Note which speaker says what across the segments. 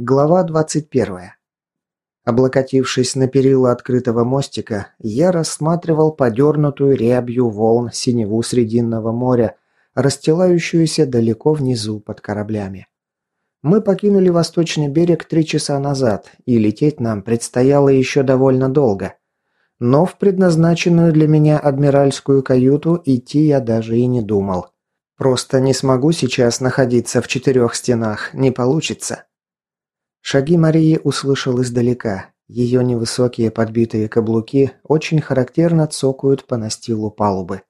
Speaker 1: Глава 21. Облокотившись на перила открытого мостика, я рассматривал подернутую рябью волн синеву Срединного моря, расстилающуюся далеко внизу под кораблями. Мы покинули восточный берег три часа назад, и лететь нам предстояло еще довольно долго. Но в предназначенную для меня адмиральскую каюту идти я даже и не думал. Просто не смогу сейчас находиться в четырех стенах, не получится. Шаги Марии услышал издалека. Ее невысокие подбитые каблуки очень характерно цокают по настилу палубы.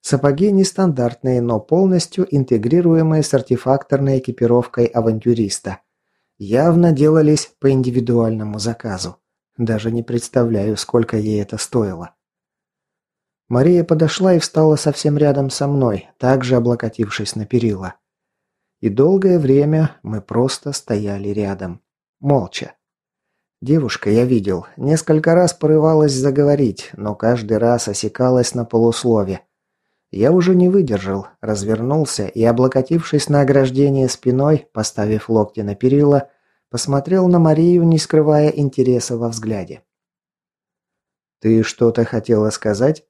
Speaker 1: Сапоги нестандартные, но полностью интегрируемые с артефакторной экипировкой авантюриста. Явно делались по индивидуальному заказу. Даже не представляю, сколько ей это стоило. Мария подошла и встала совсем рядом со мной, также облокотившись на перила. И долгое время мы просто стояли рядом. Молча. Девушка, я видел, несколько раз порывалась заговорить, но каждый раз осекалась на полуслове. Я уже не выдержал, развернулся и, облокотившись на ограждение спиной, поставив локти на перила, посмотрел на Марию, не скрывая интереса во взгляде. «Ты что-то хотела сказать?»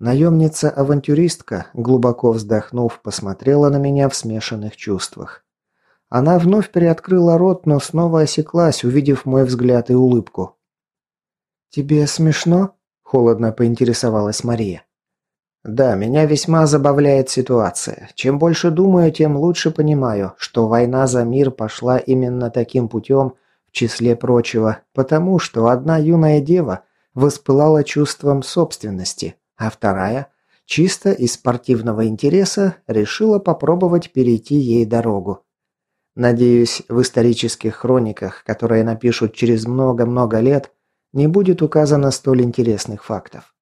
Speaker 1: Наемница-авантюристка, глубоко вздохнув, посмотрела на меня в смешанных чувствах. Она вновь приоткрыла рот, но снова осеклась, увидев мой взгляд и улыбку. «Тебе смешно?» – холодно поинтересовалась Мария. «Да, меня весьма забавляет ситуация. Чем больше думаю, тем лучше понимаю, что война за мир пошла именно таким путем, в числе прочего, потому что одна юная дева воспылала чувством собственности, а вторая, чисто из спортивного интереса, решила попробовать перейти ей дорогу. Надеюсь, в исторических хрониках, которые напишут через много-много лет, не будет указано столь интересных фактов.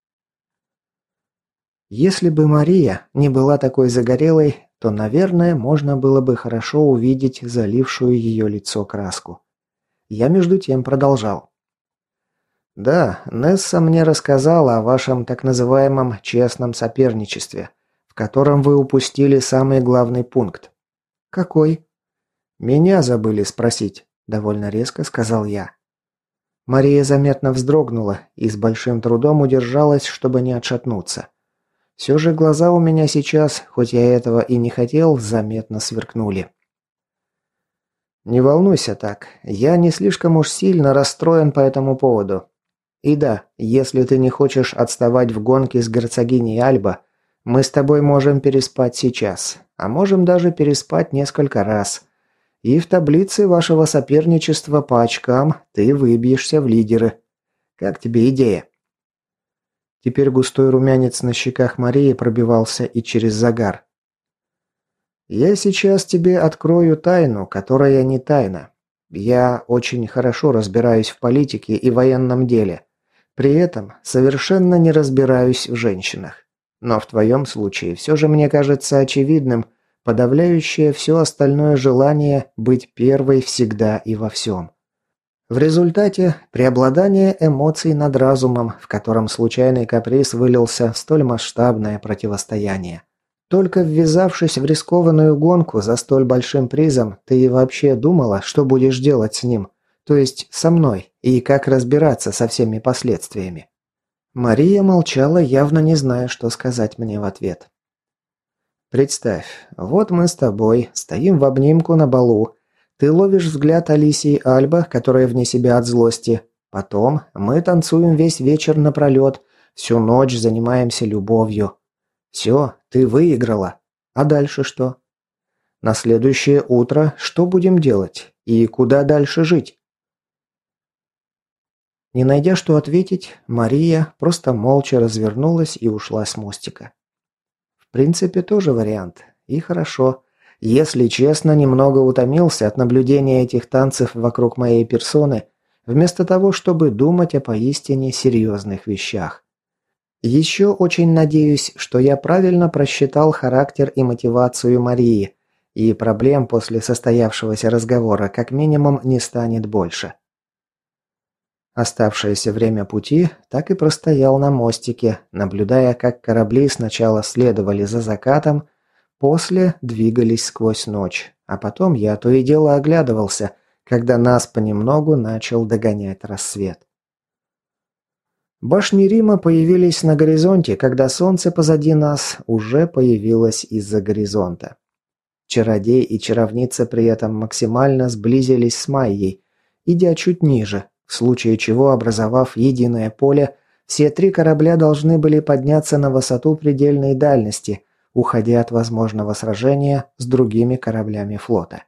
Speaker 1: Если бы Мария не была такой загорелой, то, наверное, можно было бы хорошо увидеть залившую ее лицо краску. Я между тем продолжал. «Да, Несса мне рассказала о вашем так называемом честном соперничестве, в котором вы упустили самый главный пункт». «Какой?» «Меня забыли спросить», – довольно резко сказал я. Мария заметно вздрогнула и с большим трудом удержалась, чтобы не отшатнуться. Все же глаза у меня сейчас, хоть я этого и не хотел, заметно сверкнули. «Не волнуйся так. Я не слишком уж сильно расстроен по этому поводу. И да, если ты не хочешь отставать в гонке с герцогиней Альба, мы с тобой можем переспать сейчас, а можем даже переспать несколько раз. И в таблице вашего соперничества по очкам ты выбьешься в лидеры. Как тебе идея? Теперь густой румянец на щеках Марии пробивался и через загар. Я сейчас тебе открою тайну, которая не тайна. Я очень хорошо разбираюсь в политике и военном деле. При этом совершенно не разбираюсь в женщинах. Но в твоем случае все же мне кажется очевидным подавляющее все остальное желание быть первой всегда и во всем. В результате преобладание эмоций над разумом, в котором случайный каприз вылился в столь масштабное противостояние. Только ввязавшись в рискованную гонку за столь большим призом, ты и вообще думала, что будешь делать с ним, то есть со мной, и как разбираться со всеми последствиями. Мария молчала, явно не зная, что сказать мне в ответ. «Представь, вот мы с тобой, стоим в обнимку на балу. Ты ловишь взгляд Алисии Альба, которая вне себя от злости. Потом мы танцуем весь вечер напролет, всю ночь занимаемся любовью. Все, ты выиграла. А дальше что? На следующее утро что будем делать? И куда дальше жить? Не найдя что ответить, Мария просто молча развернулась и ушла с мостика. В принципе, тоже вариант. И хорошо. Если честно, немного утомился от наблюдения этих танцев вокруг моей персоны, вместо того, чтобы думать о поистине серьезных вещах. Еще очень надеюсь, что я правильно просчитал характер и мотивацию Марии, и проблем после состоявшегося разговора как минимум не станет больше. Оставшееся время пути так и простоял на мостике, наблюдая, как корабли сначала следовали за закатом, после двигались сквозь ночь, а потом я то и дело оглядывался, когда нас понемногу начал догонять рассвет. Башни Рима появились на горизонте, когда солнце позади нас уже появилось из-за горизонта. Чародей и чаровница при этом максимально сблизились с Майей, идя чуть ниже, в случае чего, образовав единое поле, все три корабля должны были подняться на высоту предельной дальности, уходя от возможного сражения с другими кораблями флота.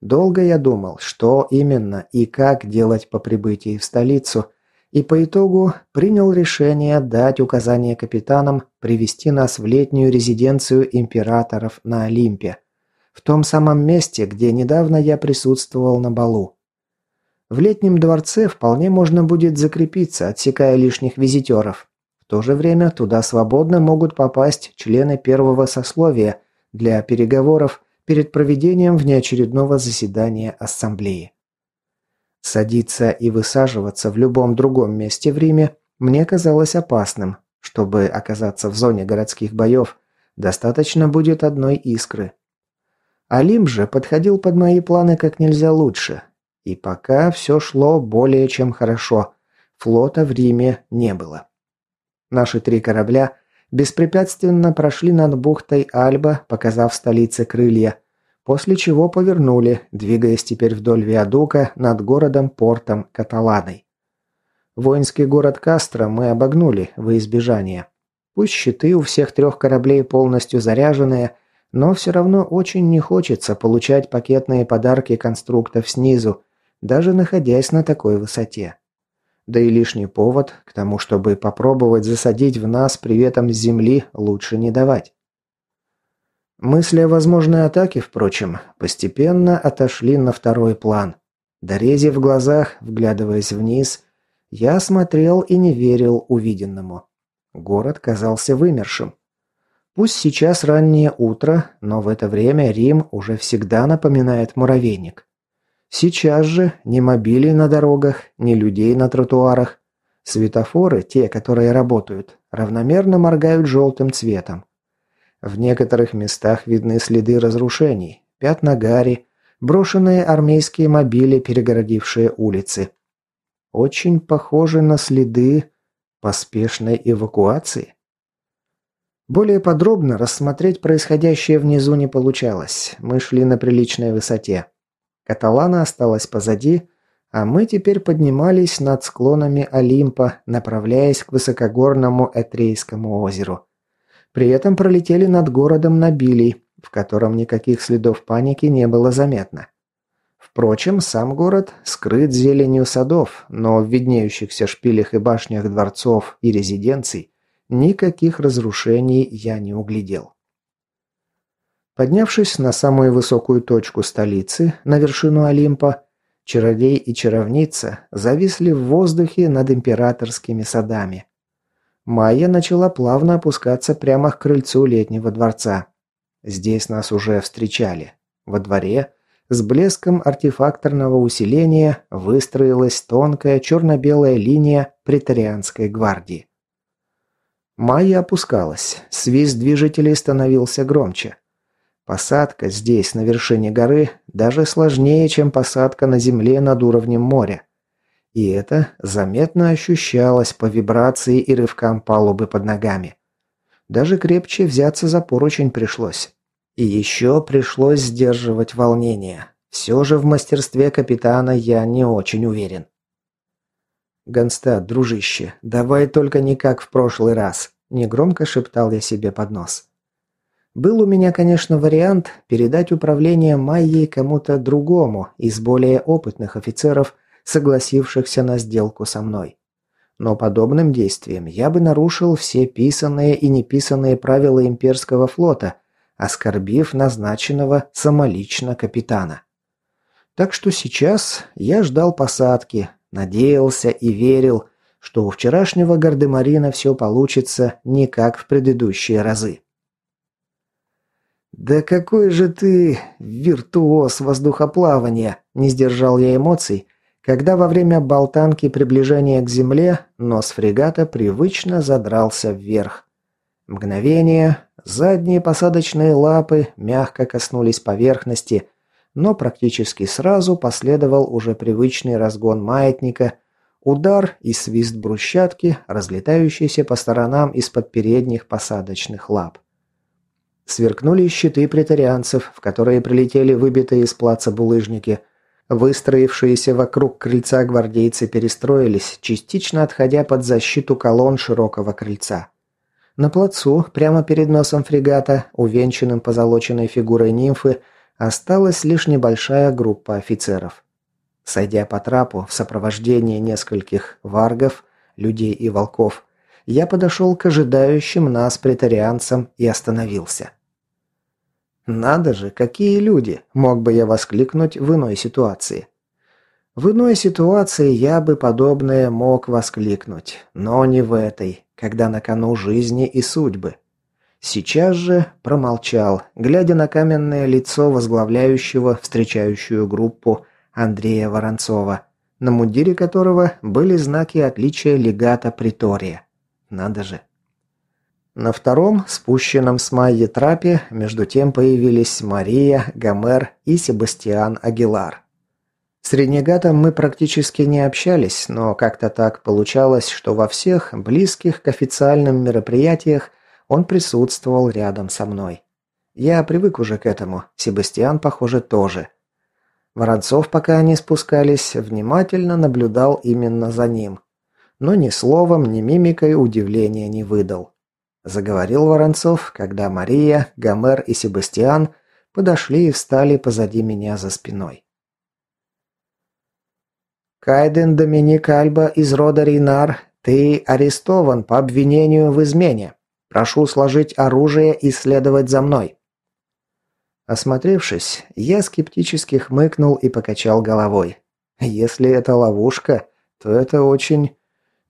Speaker 1: Долго я думал, что именно и как делать по прибытии в столицу – и по итогу принял решение дать указание капитанам привести нас в летнюю резиденцию императоров на Олимпе, в том самом месте, где недавно я присутствовал на балу. В летнем дворце вполне можно будет закрепиться, отсекая лишних визитеров. В то же время туда свободно могут попасть члены первого сословия для переговоров перед проведением внеочередного заседания ассамблеи. Садиться и высаживаться в любом другом месте в Риме мне казалось опасным. Чтобы оказаться в зоне городских боев, достаточно будет одной искры. Алим же подходил под мои планы как нельзя лучше. И пока все шло более чем хорошо. Флота в Риме не было. Наши три корабля беспрепятственно прошли над бухтой Альба, показав столице крылья – После чего повернули, двигаясь теперь вдоль Виадука над городом-портом Каталаной. Воинский город Кастро мы обогнули во избежание. Пусть щиты у всех трех кораблей полностью заряженные, но все равно очень не хочется получать пакетные подарки конструктов снизу, даже находясь на такой высоте. Да и лишний повод к тому, чтобы попробовать засадить в нас приветом с земли, лучше не давать. Мысли о возможной атаке, впрочем, постепенно отошли на второй план. Дорезив в глазах, вглядываясь вниз, я смотрел и не верил увиденному. Город казался вымершим. Пусть сейчас раннее утро, но в это время Рим уже всегда напоминает муравейник. Сейчас же ни мобилей на дорогах, ни людей на тротуарах. Светофоры, те, которые работают, равномерно моргают желтым цветом. В некоторых местах видны следы разрушений, пятна гари, брошенные армейские мобили, перегородившие улицы. Очень похожи на следы поспешной эвакуации. Более подробно рассмотреть происходящее внизу не получалось. Мы шли на приличной высоте. Каталана осталась позади, а мы теперь поднимались над склонами Олимпа, направляясь к высокогорному Этрейскому озеру. При этом пролетели над городом Набилий, в котором никаких следов паники не было заметно. Впрочем, сам город скрыт зеленью садов, но в виднеющихся шпилях и башнях дворцов и резиденций никаких разрушений я не углядел. Поднявшись на самую высокую точку столицы, на вершину Олимпа, чародей и чаровница зависли в воздухе над императорскими садами. Майя начала плавно опускаться прямо к крыльцу летнего дворца. Здесь нас уже встречали. Во дворе с блеском артефакторного усиления выстроилась тонкая черно-белая линия претарианской гвардии. Майя опускалась, свист движителей становился громче. Посадка здесь, на вершине горы, даже сложнее, чем посадка на земле над уровнем моря. И это заметно ощущалось по вибрации и рывкам палубы под ногами. Даже крепче взяться за поручень пришлось. И еще пришлось сдерживать волнение. Все же в мастерстве капитана я не очень уверен. «Гонстад, дружище, давай только не как в прошлый раз», – негромко шептал я себе под нос. Был у меня, конечно, вариант передать управление Майей кому-то другому из более опытных офицеров – согласившихся на сделку со мной. Но подобным действием я бы нарушил все писанные и неписанные правила имперского флота, оскорбив назначенного самолично капитана. Так что сейчас я ждал посадки, надеялся и верил, что у вчерашнего Гардемарина все получится не как в предыдущие разы. «Да какой же ты виртуоз воздухоплавания!» – не сдержал я эмоций – когда во время болтанки приближения к земле нос фрегата привычно задрался вверх. Мгновение, задние посадочные лапы мягко коснулись поверхности, но практически сразу последовал уже привычный разгон маятника, удар и свист брусчатки, разлетающийся по сторонам из-под передних посадочных лап. Сверкнули щиты претарианцев, в которые прилетели выбитые из плаца булыжники. Выстроившиеся вокруг крыльца гвардейцы перестроились, частично отходя под защиту колонн широкого крыльца. На плацу, прямо перед носом фрегата, увенчанным позолоченной фигурой нимфы, осталась лишь небольшая группа офицеров. Сойдя по трапу в сопровождении нескольких варгов, людей и волков, я подошел к ожидающим нас претарианцам и остановился. «Надо же, какие люди!» – мог бы я воскликнуть в иной ситуации. В иной ситуации я бы подобное мог воскликнуть, но не в этой, когда на кону жизни и судьбы. Сейчас же промолчал, глядя на каменное лицо возглавляющего встречающую группу Андрея Воронцова, на мундире которого были знаки отличия легата Притория. Надо же. На втором, спущенном с Майи трапе, между тем появились Мария, Гомер и Себастьян Агилар. С ренегатом мы практически не общались, но как-то так получалось, что во всех близких к официальным мероприятиях он присутствовал рядом со мной. Я привык уже к этому, Себастьян, похоже, тоже. Воронцов, пока они спускались, внимательно наблюдал именно за ним. Но ни словом, ни мимикой удивления не выдал. Заговорил Воронцов, когда Мария, Гомер и Себастьян подошли и встали позади меня за спиной. Кайден Доминик Альба из рода Ринар, ты арестован по обвинению в измене. Прошу сложить оружие и следовать за мной». Осмотревшись, я скептически хмыкнул и покачал головой. Если это ловушка, то это очень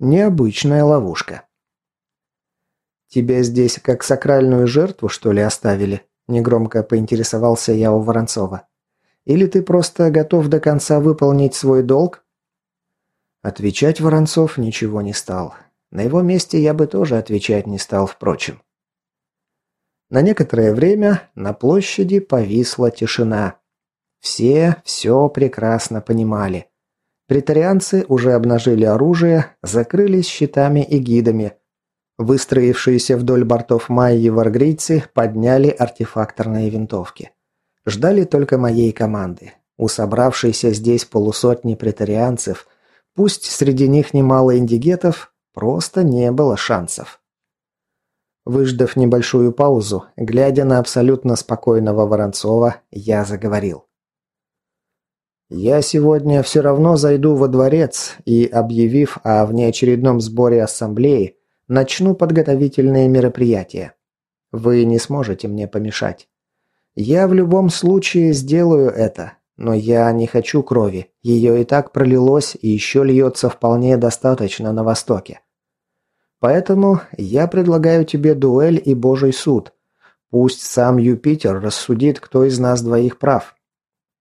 Speaker 1: необычная ловушка. «Тебя здесь как сакральную жертву, что ли, оставили?» Негромко поинтересовался я у Воронцова. «Или ты просто готов до конца выполнить свой долг?» Отвечать Воронцов ничего не стал. На его месте я бы тоже отвечать не стал, впрочем. На некоторое время на площади повисла тишина. Все все прекрасно понимали. Претарианцы уже обнажили оружие, закрылись щитами и гидами. Выстроившиеся вдоль бортов Майи варгрийцы подняли артефакторные винтовки. Ждали только моей команды. У собравшейся здесь полусотни претарианцев – Пусть среди них немало индигетов, просто не было шансов. Выждав небольшую паузу, глядя на абсолютно спокойного Воронцова, я заговорил. «Я сегодня все равно зайду во дворец и, объявив о внеочередном сборе ассамблеи, начну подготовительные мероприятия. Вы не сможете мне помешать. Я в любом случае сделаю это, но я не хочу крови. Ее и так пролилось и еще льется вполне достаточно на Востоке. Поэтому я предлагаю тебе дуэль и Божий суд. Пусть сам Юпитер рассудит, кто из нас двоих прав.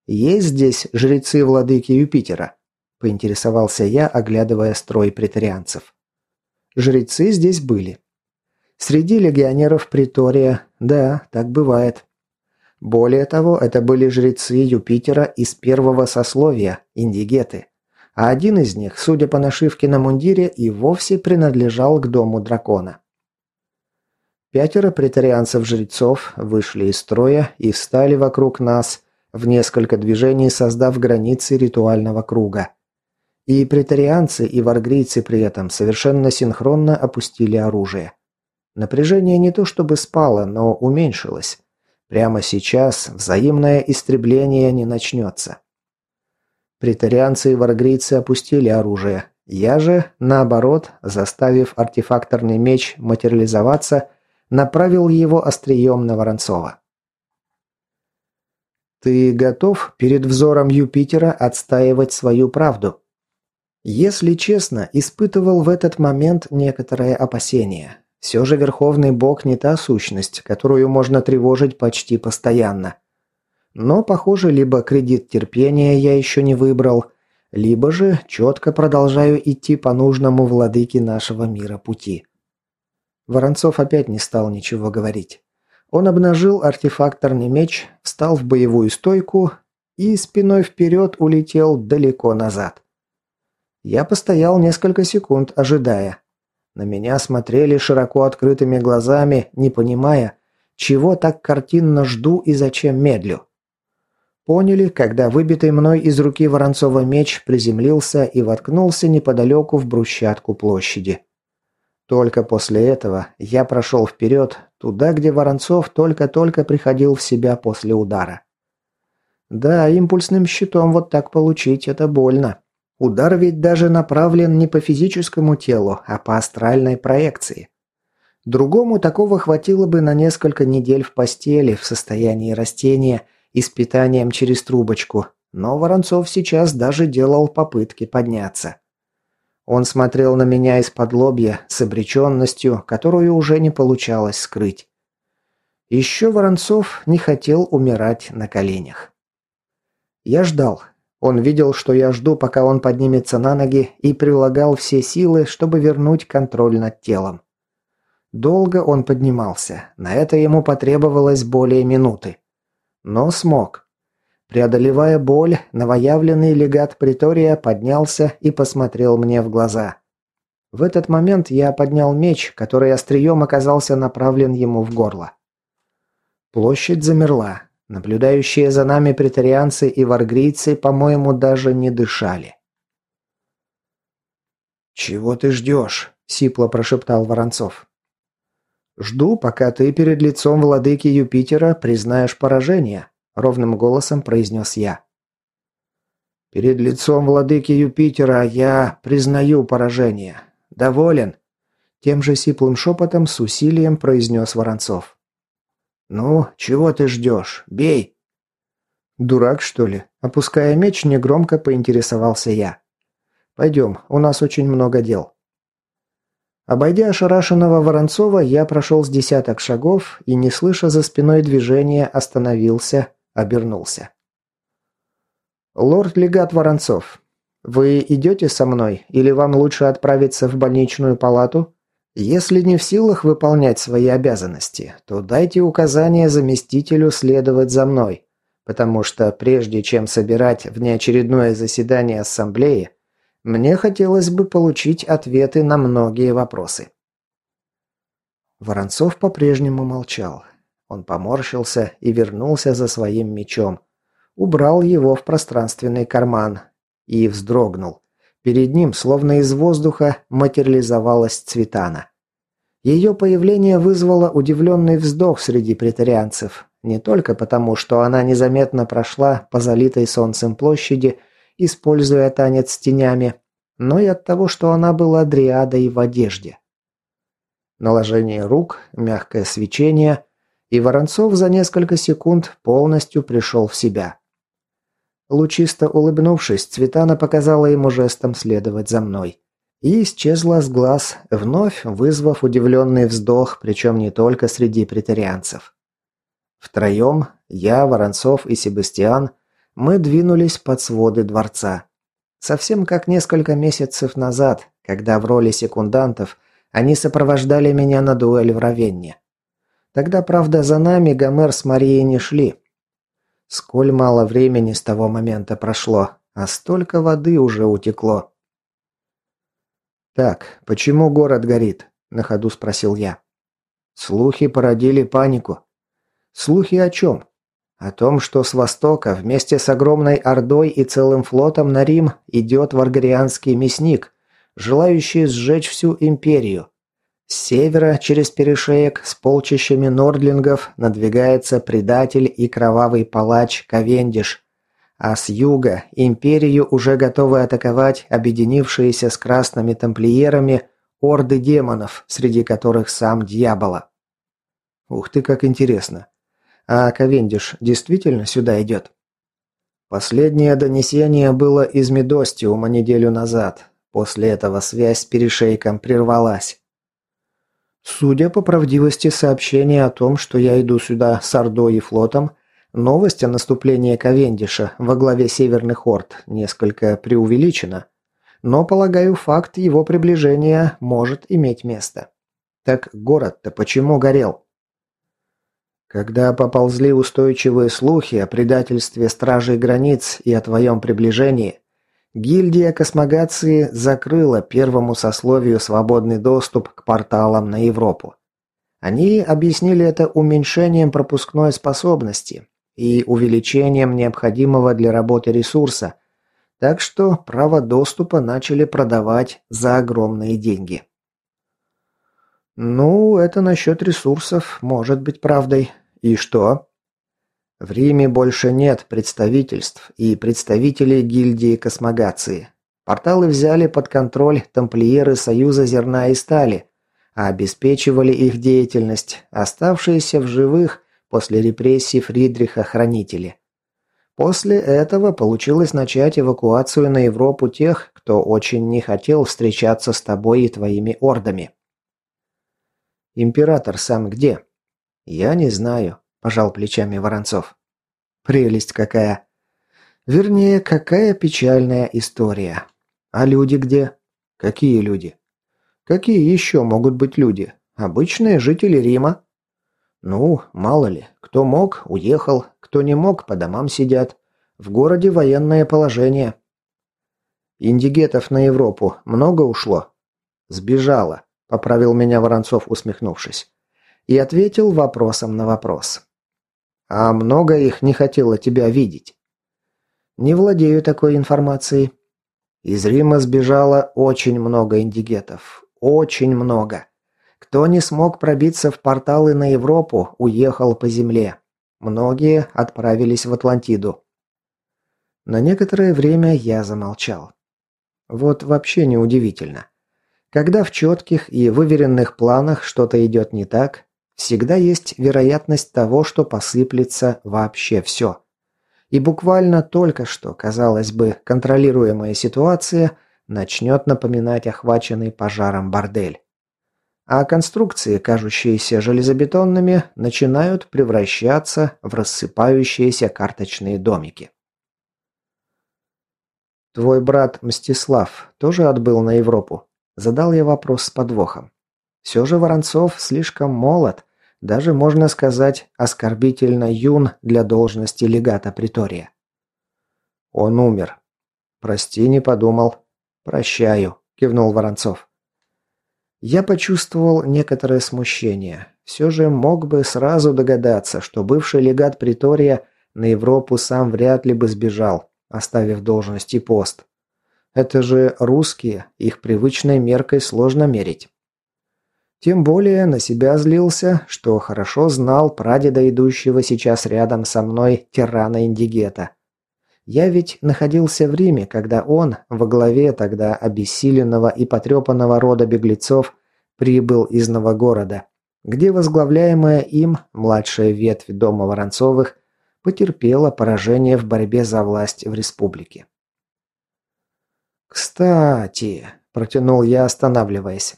Speaker 1: Есть здесь жрецы владыки Юпитера? Поинтересовался я, оглядывая строй претарианцев. Жрецы здесь были. Среди легионеров Притория, да, так бывает. Более того, это были жрецы Юпитера из первого сословия, индигеты. А один из них, судя по нашивке на мундире, и вовсе принадлежал к дому дракона. Пятеро претарианцев-жрецов вышли из строя и встали вокруг нас, в несколько движений создав границы ритуального круга. И претарианцы, и варгрийцы при этом совершенно синхронно опустили оружие. Напряжение не то чтобы спало, но уменьшилось. Прямо сейчас взаимное истребление не начнется. Притарианцы и варгрийцы опустили оружие. Я же, наоборот, заставив артефакторный меч материализоваться, направил его острием на Воронцова. «Ты готов перед взором Юпитера отстаивать свою правду?» Если честно, испытывал в этот момент некоторое опасение. Все же Верховный Бог не та сущность, которую можно тревожить почти постоянно. Но, похоже, либо кредит терпения я еще не выбрал, либо же четко продолжаю идти по нужному владыке нашего мира пути. Воронцов опять не стал ничего говорить. Он обнажил артефакторный меч, встал в боевую стойку и спиной вперед улетел далеко назад. Я постоял несколько секунд, ожидая. На меня смотрели широко открытыми глазами, не понимая, чего так картинно жду и зачем медлю. Поняли, когда выбитый мной из руки Воронцова меч приземлился и воткнулся неподалеку в брусчатку площади. Только после этого я прошел вперед, туда, где Воронцов только-только приходил в себя после удара. Да, импульсным щитом вот так получить – это больно. Удар ведь даже направлен не по физическому телу, а по астральной проекции. Другому такого хватило бы на несколько недель в постели в состоянии растения – и с питанием через трубочку, но Воронцов сейчас даже делал попытки подняться. Он смотрел на меня из-под лобья с обреченностью, которую уже не получалось скрыть. Еще Воронцов не хотел умирать на коленях. Я ждал. Он видел, что я жду, пока он поднимется на ноги, и прилагал все силы, чтобы вернуть контроль над телом. Долго он поднимался. На это ему потребовалось более минуты. Но смог. Преодолевая боль, новоявленный легат Притория поднялся и посмотрел мне в глаза. В этот момент я поднял меч, который острием оказался направлен ему в горло. Площадь замерла. Наблюдающие за нами претарианцы и варгрийцы, по-моему, даже не дышали. «Чего ты ждешь?» – сипло прошептал Воронцов. «Жду, пока ты перед лицом владыки Юпитера признаешь поражение», — ровным голосом произнес я. «Перед лицом владыки Юпитера я признаю поражение. Доволен?» Тем же сиплым шепотом с усилием произнес Воронцов. «Ну, чего ты ждешь? Бей!» «Дурак, что ли?» Опуская меч, негромко поинтересовался я. «Пойдем, у нас очень много дел». Обойдя ошарашенного Воронцова, я прошел с десяток шагов и, не слыша за спиной движения, остановился, обернулся. «Лорд-легат Воронцов, вы идете со мной или вам лучше отправиться в больничную палату? Если не в силах выполнять свои обязанности, то дайте указание заместителю следовать за мной, потому что прежде чем собирать внеочередное заседание ассамблеи, мне хотелось бы получить ответы на многие вопросы. Воронцов по-прежнему молчал. Он поморщился и вернулся за своим мечом. Убрал его в пространственный карман и вздрогнул. Перед ним, словно из воздуха, материализовалась Цветана. Ее появление вызвало удивленный вздох среди претарианцев, не только потому, что она незаметно прошла по залитой солнцем площади используя танец с тенями, но и от того, что она была дриадой в одежде. Наложение рук, мягкое свечение, и Воронцов за несколько секунд полностью пришел в себя. Лучисто улыбнувшись, Цветана показала ему жестом следовать за мной. И исчезла с глаз, вновь вызвав удивленный вздох, причем не только среди претарианцев. Втроем, я, Воронцов и Себастьян, мы двинулись под своды дворца. Совсем как несколько месяцев назад, когда в роли секундантов они сопровождали меня на дуэль в Равенне. Тогда, правда, за нами Гомер с Марией не шли. Сколь мало времени с того момента прошло, а столько воды уже утекло. «Так, почему город горит?» – на ходу спросил я. Слухи породили панику. Слухи о чем? О том, что с востока вместе с огромной ордой и целым флотом на Рим идет варгарианский мясник, желающий сжечь всю империю. С севера через перешеек с полчищами нордлингов надвигается предатель и кровавый палач Ковендиш, а с юга империю уже готовы атаковать объединившиеся с красными тамплиерами орды демонов, среди которых сам дьявола. Ух ты, как интересно. А Ковендиш действительно сюда идет? Последнее донесение было из Медостиума неделю назад. После этого связь с перешейком прервалась. Судя по правдивости сообщения о том, что я иду сюда с Ордой и флотом, новость о наступлении Ковендиша во главе Северных Орд несколько преувеличена. Но, полагаю, факт его приближения может иметь место. Так город-то почему горел? Когда поползли устойчивые слухи о предательстве стражей границ и о твоем приближении, гильдия космогации закрыла первому сословию свободный доступ к порталам на Европу. Они объяснили это уменьшением пропускной способности и увеличением необходимого для работы ресурса, так что право доступа начали продавать за огромные деньги. «Ну, это насчет ресурсов может быть правдой. И что?» «В Риме больше нет представительств и представителей гильдии космогации. Порталы взяли под контроль тамплиеры Союза Зерна и Стали, а обеспечивали их деятельность оставшиеся в живых после репрессий Фридриха Хранители. После этого получилось начать эвакуацию на Европу тех, кто очень не хотел встречаться с тобой и твоими ордами. Император сам где? Я не знаю, пожал плечами Воронцов. Прелесть какая. Вернее, какая печальная история. А люди где? Какие люди? Какие еще могут быть люди? Обычные жители Рима. Ну, мало ли, кто мог, уехал, кто не мог, по домам сидят. В городе военное положение. Индигетов на Европу много ушло? Сбежало. – поправил меня Воронцов, усмехнувшись. И ответил вопросом на вопрос. «А много их не хотело тебя видеть?» «Не владею такой информацией». Из Рима сбежало очень много индигетов. Очень много. Кто не смог пробиться в порталы на Европу, уехал по земле. Многие отправились в Атлантиду. На некоторое время я замолчал. Вот вообще неудивительно. Когда в четких и выверенных планах что-то идет не так, всегда есть вероятность того, что посыплется вообще все. И буквально только что, казалось бы, контролируемая ситуация начнет напоминать охваченный пожаром бордель. А конструкции, кажущиеся железобетонными, начинают превращаться в рассыпающиеся карточные домики. Твой брат Мстислав тоже отбыл на Европу? Задал я вопрос с подвохом. Все же Воронцов слишком молод, даже, можно сказать, оскорбительно юн для должности легата Притория. Он умер. Прости, не подумал. Прощаю, кивнул Воронцов. Я почувствовал некоторое смущение. Все же мог бы сразу догадаться, что бывший легат Притория на Европу сам вряд ли бы сбежал, оставив должность и пост. Это же русские, их привычной меркой сложно мерить. Тем более на себя злился, что хорошо знал прадеда, идущего сейчас рядом со мной тирана Индигета. Я ведь находился в Риме, когда он, во главе тогда обессиленного и потрепанного рода беглецов, прибыл из Новогорода, где возглавляемая им младшая ветвь дома Воронцовых потерпела поражение в борьбе за власть в республике. «Кстати», – протянул я, останавливаясь.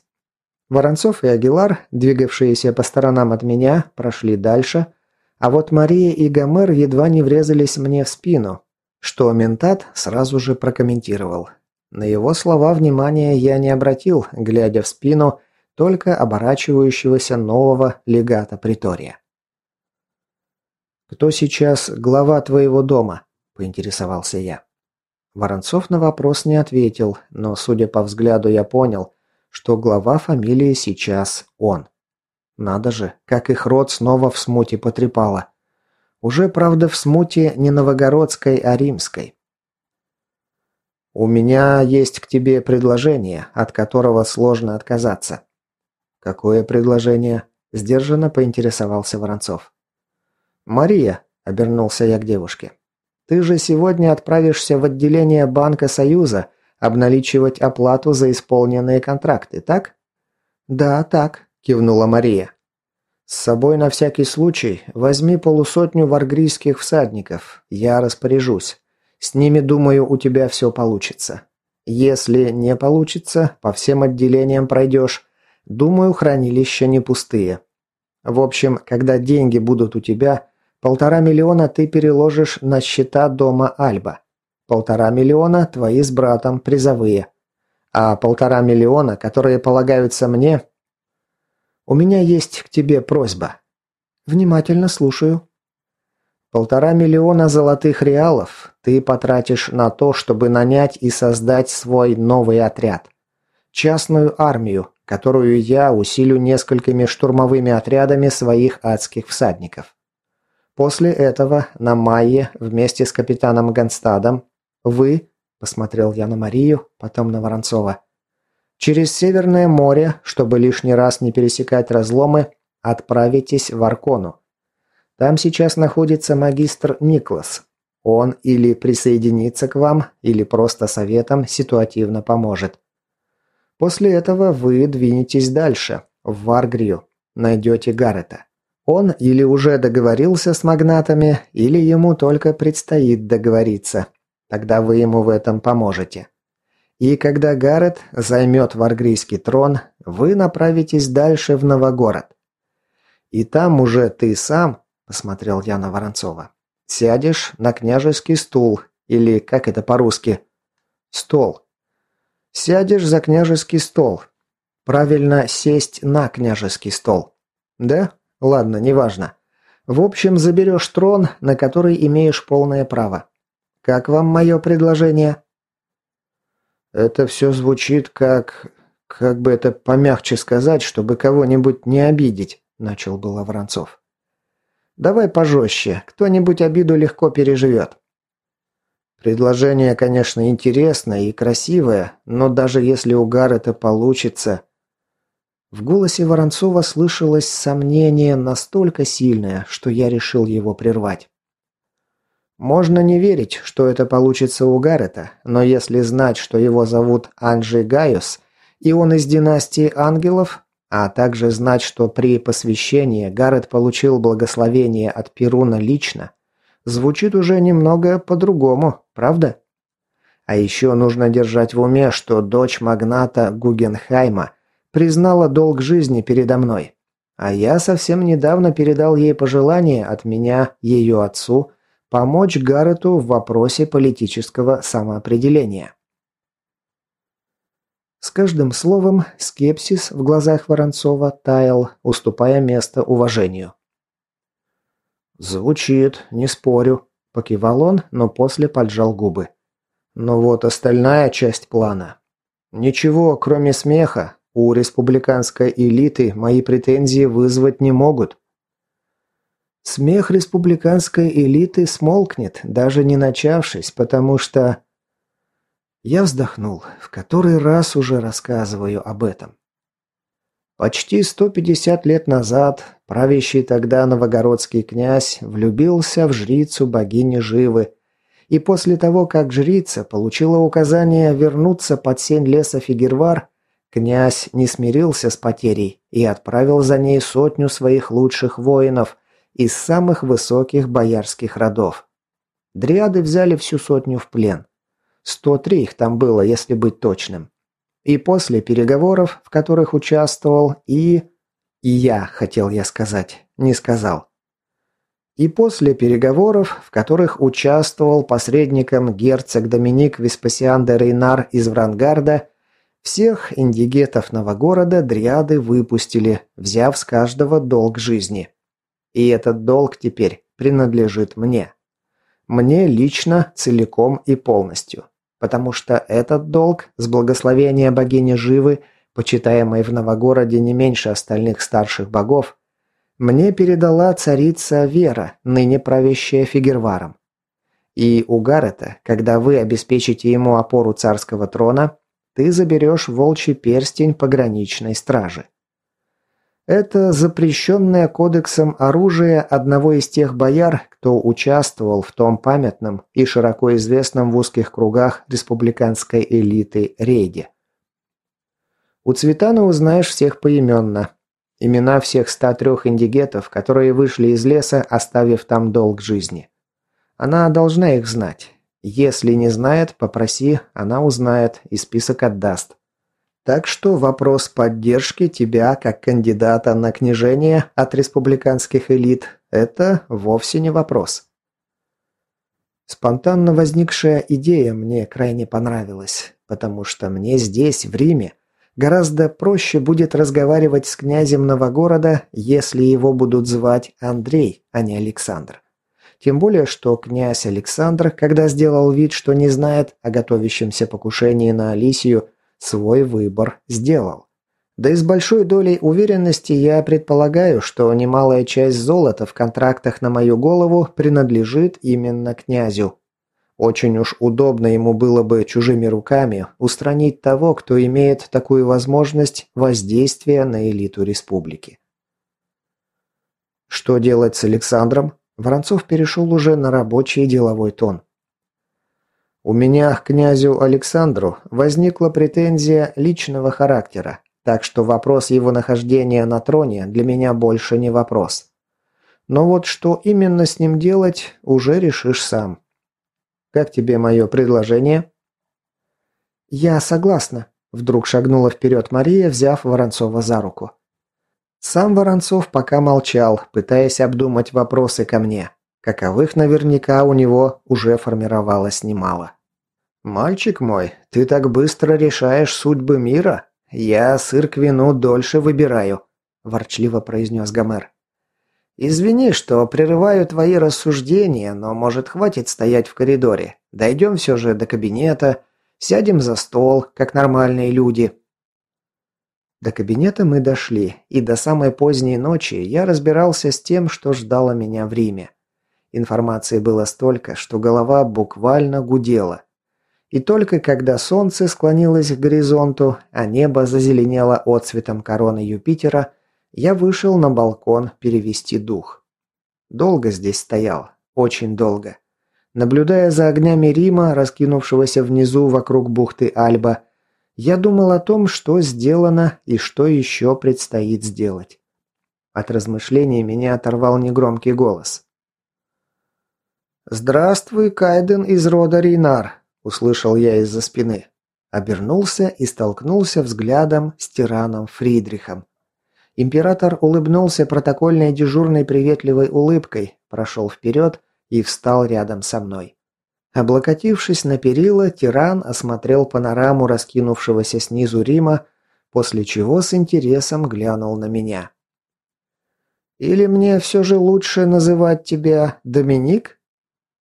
Speaker 1: Воронцов и Агилар, двигавшиеся по сторонам от меня, прошли дальше, а вот Мария и Гомер едва не врезались мне в спину, что ментат сразу же прокомментировал. На его слова внимания я не обратил, глядя в спину только оборачивающегося нового легата Притория. «Кто сейчас глава твоего дома?» – поинтересовался я. Воронцов на вопрос не ответил, но, судя по взгляду, я понял, что глава фамилии сейчас он. Надо же, как их род снова в смуте потрепало. Уже, правда, в смуте не новогородской, а римской. «У меня есть к тебе предложение, от которого сложно отказаться». «Какое предложение?» – сдержанно поинтересовался Воронцов. «Мария», – обернулся я к девушке. Ты же сегодня отправишься в отделение Банка Союза обналичивать оплату за исполненные контракты, так? Да, так, кивнула Мария. С собой на всякий случай возьми полусотню варгрийских всадников. Я распоряжусь. С ними, думаю, у тебя все получится. Если не получится, по всем отделениям пройдешь. Думаю, хранилища не пустые. В общем, когда деньги будут у тебя, Полтора миллиона ты переложишь на счета дома Альба. Полтора миллиона твои с братом призовые. А полтора миллиона, которые полагаются мне... У меня есть к тебе просьба. Внимательно слушаю. Полтора миллиона золотых реалов ты потратишь на то, чтобы нанять и создать свой новый отряд. Частную армию, которую я усилю несколькими штурмовыми отрядами своих адских всадников. После этого на Майе вместе с капитаном Ганстадом вы, посмотрел я на Марию, потом на Воронцова, через Северное море, чтобы лишний раз не пересекать разломы, отправитесь в Аркону. Там сейчас находится магистр Никлас. Он или присоединится к вам, или просто советом ситуативно поможет. После этого вы двинетесь дальше, в Варгрию, найдете Гаррета. Он или уже договорился с магнатами, или ему только предстоит договориться. Тогда вы ему в этом поможете. И когда Гаррет займет варгрийский трон, вы направитесь дальше в Новогород. И там уже ты сам, посмотрел я на Воронцова, сядешь на княжеский стул, или как это по-русски? Стол. Сядешь за княжеский стол. Правильно, сесть на княжеский стол. Да? Ладно, неважно. В общем, заберешь трон, на который имеешь полное право. Как вам мое предложение?» «Это все звучит как... как бы это помягче сказать, чтобы кого-нибудь не обидеть», – начал было Воронцов. «Давай пожестче. Кто-нибудь обиду легко переживет». Предложение, конечно, интересное и красивое, но даже если у Гаррета получится, в голосе Воронцова слышалось сомнение настолько сильное, что я решил его прервать. Можно не верить, что это получится у Гаррета, но если знать, что его зовут Анджи Гaius, и он из династии ангелов, а также знать, что при посвящении Гаррет получил благословение от Перуна лично, звучит уже немного по-другому, правда? А еще нужно держать в уме, что дочь магната Гугенхайма – признала долг жизни передо мной. А я совсем недавно передал ей пожелание от меня, ее отцу, помочь Гаррету в вопросе политического самоопределения. С каждым словом скепсис в глазах Воронцова таял, уступая место уважению. «Звучит, не спорю», – покивал он, но после поджал губы. «Но вот остальная часть плана. Ничего, кроме смеха, у республиканской элиты мои претензии вызвать не могут. Смех республиканской элиты смолкнет, даже не начавшись, потому что... Я вздохнул, в который раз уже рассказываю об этом. Почти 150 лет назад правящий тогда новогородский князь влюбился в жрицу богини Живы, и после того, как жрица получила указание вернуться под сень леса Фигервар, Князь не смирился с потерей и отправил за ней сотню своих лучших воинов из самых высоких боярских родов. Дриады взяли всю сотню в плен. 103 их там было, если быть точным. И после переговоров, в которых участвовал и... И я, хотел я сказать, не сказал. И после переговоров, в которых участвовал посредником герцог Доминик Веспасиан де Рейнар из Врангарда, всех индигетов Новогорода дриады выпустили, взяв с каждого долг жизни. И этот долг теперь принадлежит мне. Мне лично, целиком и полностью. Потому что этот долг, с благословения богини Живы, почитаемой в Новогороде не меньше остальных старших богов, мне передала царица Вера, ныне правящая Фигерваром. И у Гаррета, когда вы обеспечите ему опору царского трона, ты заберешь волчий перстень пограничной стражи. Это запрещенное кодексом оружие одного из тех бояр, кто участвовал в том памятном и широко известном в узких кругах республиканской элиты рейде. У Цветана узнаешь всех поименно. Имена всех 103 индигетов, которые вышли из леса, оставив там долг жизни. Она должна их знать. Если не знает, попроси, она узнает и список отдаст. Так что вопрос поддержки тебя как кандидата на княжение от республиканских элит – это вовсе не вопрос. Спонтанно возникшая идея мне крайне понравилась, потому что мне здесь, в Риме, Гораздо проще будет разговаривать с князем Новогорода, если его будут звать Андрей, а не Александр. Тем более, что князь Александр, когда сделал вид, что не знает о готовящемся покушении на Алисию, свой выбор сделал. Да и с большой долей уверенности я предполагаю, что немалая часть золота в контрактах на мою голову принадлежит именно князю. Очень уж удобно ему было бы чужими руками устранить того, кто имеет такую возможность воздействия на элиту республики. Что делать с Александром? Воронцов перешел уже на рабочий деловой тон. У меня к князю Александру возникла претензия личного характера, так что вопрос его нахождения на троне для меня больше не вопрос. Но вот что именно с ним делать, уже решишь сам. Как тебе мое предложение?» «Я согласна», – вдруг шагнула вперед Мария, взяв Воронцова за руку. Сам Воронцов пока молчал, пытаясь обдумать вопросы ко мне. Каковых наверняка у него уже формировалось немало. «Мальчик мой, ты так быстро решаешь судьбы мира? Я сыр к вину дольше выбираю», – ворчливо произнес Гомер. «Извини, что прерываю твои рассуждения, но, может, хватит стоять в коридоре. Дойдем все же до кабинета, сядем за стол, как нормальные люди». До кабинета мы дошли, и до самой поздней ночи я разбирался с тем, что ждало меня в Риме. Информации было столько, что голова буквально гудела. И только когда солнце склонилось к горизонту, а небо зазеленело отцветом короны Юпитера – я вышел на балкон перевести дух. Долго здесь стоял, очень долго. Наблюдая за огнями Рима, раскинувшегося внизу вокруг бухты Альба, я думал о том, что сделано и что еще предстоит сделать. От размышлений меня оторвал негромкий голос. «Здравствуй, Кайден из рода Рейнар», – услышал я из-за спины. Обернулся и столкнулся взглядом с тираном Фридрихом. Император улыбнулся протокольной дежурной приветливой улыбкой, прошел вперед и встал рядом со мной. Облокотившись на перила, тиран осмотрел панораму раскинувшегося снизу Рима, после чего с интересом глянул на меня. «Или мне все же лучше называть тебя Доминик?»